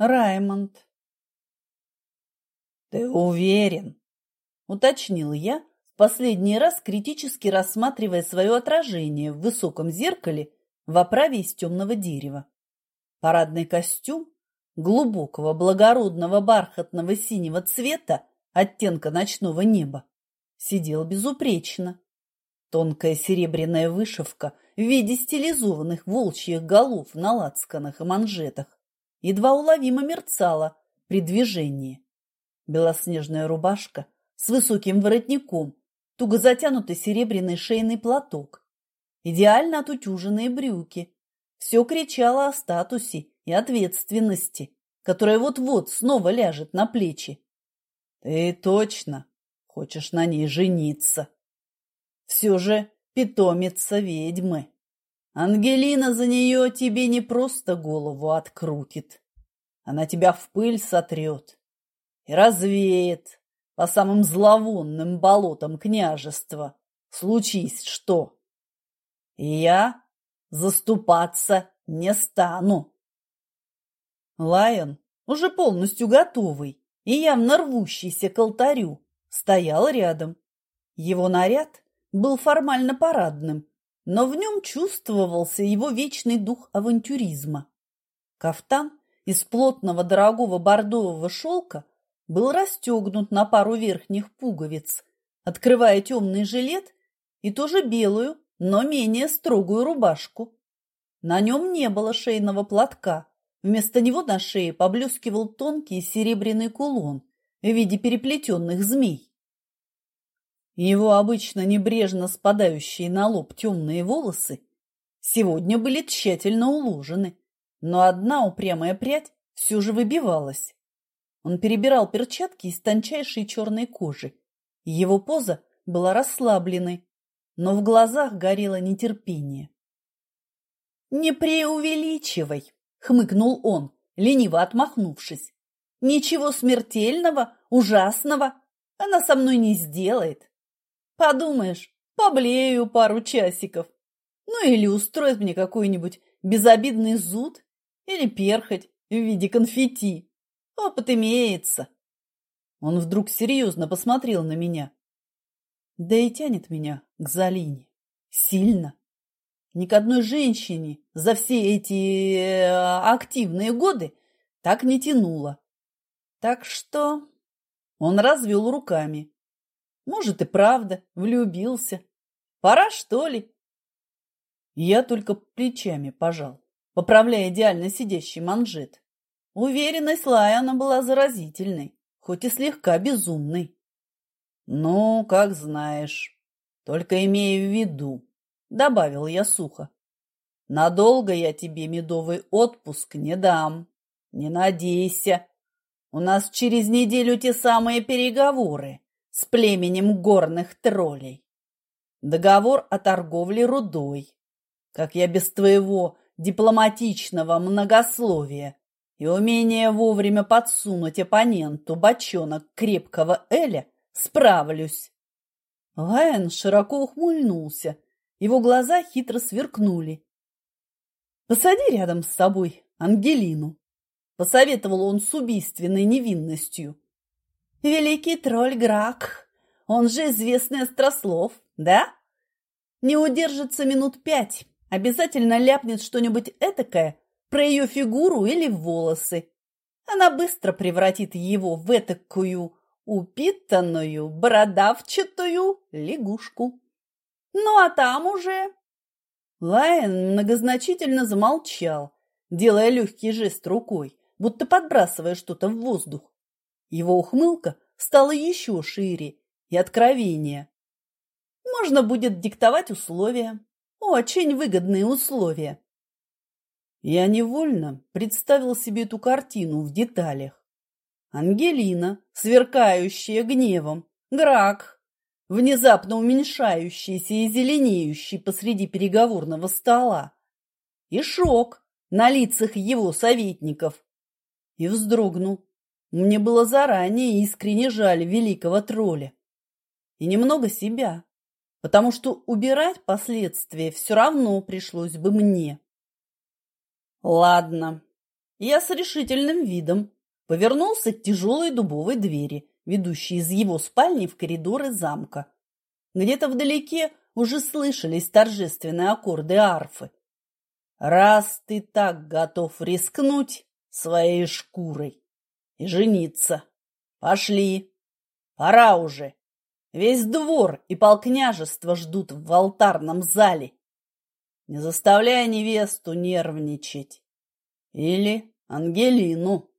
Раймонд. «Ты уверен?» – уточнил я, в последний раз критически рассматривая свое отражение в высоком зеркале в оправе из темного дерева. Парадный костюм глубокого благородного бархатного синего цвета оттенка ночного неба сидел безупречно. Тонкая серебряная вышивка в виде стилизованных волчьих голов на лацканах и манжетах едва уловимо мерцала при движении. Белоснежная рубашка с высоким воротником, туго затянутый серебряный шейный платок, идеально отутюженные брюки. Все кричало о статусе и ответственности, которая вот-вот снова ляжет на плечи. Ты точно хочешь на ней жениться? Все же питомица ведьмы. Ангелина за нее тебе не просто голову открутит. Она тебя в пыль сотрет и развеет по самым зловонным болотам княжества. Случись что. Я заступаться не стану. Лайон, уже полностью готовый и явно рвущийся к алтарю, стоял рядом. Его наряд был формально парадным, но в нем чувствовался его вечный дух авантюризма. Кафтан из плотного дорогого бордового шелка был расстегнут на пару верхних пуговиц, открывая темный жилет и тоже белую, но менее строгую рубашку. На нем не было шейного платка, Вместо него на шее поблескивал тонкий серебряный кулон в виде переплетенных змей. Его обычно небрежно спадающие на лоб темные волосы сегодня были тщательно уложены, но одна упрямая прядь все же выбивалась. Он перебирал перчатки из тончайшей черной кожи. Его поза была расслабленной, но в глазах горело нетерпение. «Не преувеличивай!» хмыкнул он, лениво отмахнувшись. Ничего смертельного, ужасного она со мной не сделает. Подумаешь, поблею пару часиков. Ну или устроит мне какой-нибудь безобидный зуд или перхоть в виде конфетти. Опыт имеется. Он вдруг серьезно посмотрел на меня. Да и тянет меня к Залине. Сильно. Ни к одной женщине за все эти э, активные годы так не тянуло. Так что он развел руками. Может и правда, влюбился. Пора, что ли? Я только плечами пожал, поправляя идеально сидящий манжет. Уверенность Лайана была заразительной, хоть и слегка безумной. Ну, как знаешь, только имея в виду, добавил я сухо. Надолго я тебе медовый отпуск не дам. Не надейся. У нас через неделю те самые переговоры с племенем горных троллей. Договор о торговле рудой. Как я без твоего дипломатичного многословия и умения вовремя подсунуть оппоненту бочонок крепкого эля справлюсь. Лайон широко ухмыльнулся его глаза хитро сверкнули. «Посади рядом с собой Ангелину», — посоветовал он с убийственной невинностью. «Великий тролль Грак, он же известный острослов, да? Не удержится минут пять, обязательно ляпнет что-нибудь этакое про ее фигуру или волосы. Она быстро превратит его в этакую упитанную, бородавчатую лягушку. Ну, а там уже...» Лайон многозначительно замолчал, делая легкий жест рукой, будто подбрасывая что-то в воздух. Его ухмылка стала еще шире и откровеннее. Можно будет диктовать условия, очень выгодные условия. Я невольно представил себе эту картину в деталях. Ангелина, сверкающая гневом, Грак, внезапно уменьшающийся и зеленеющий посреди переговорного стола, и шок на лицах его советников. И вздрогнул. Мне было заранее искренне жаль великого тролля. И немного себя, потому что убирать последствия все равно пришлось бы мне. Ладно, Я с решительным видом повернулся к тяжелой дубовой двери, ведущей из его спальни в коридоры замка. Где-то вдалеке уже слышались торжественные аккорды арфы. «Раз ты так готов рискнуть своей шкурой и жениться, пошли, пора уже. Весь двор и полкняжества ждут в алтарном зале. Не заставляй невесту нервничать. Или Ангелину».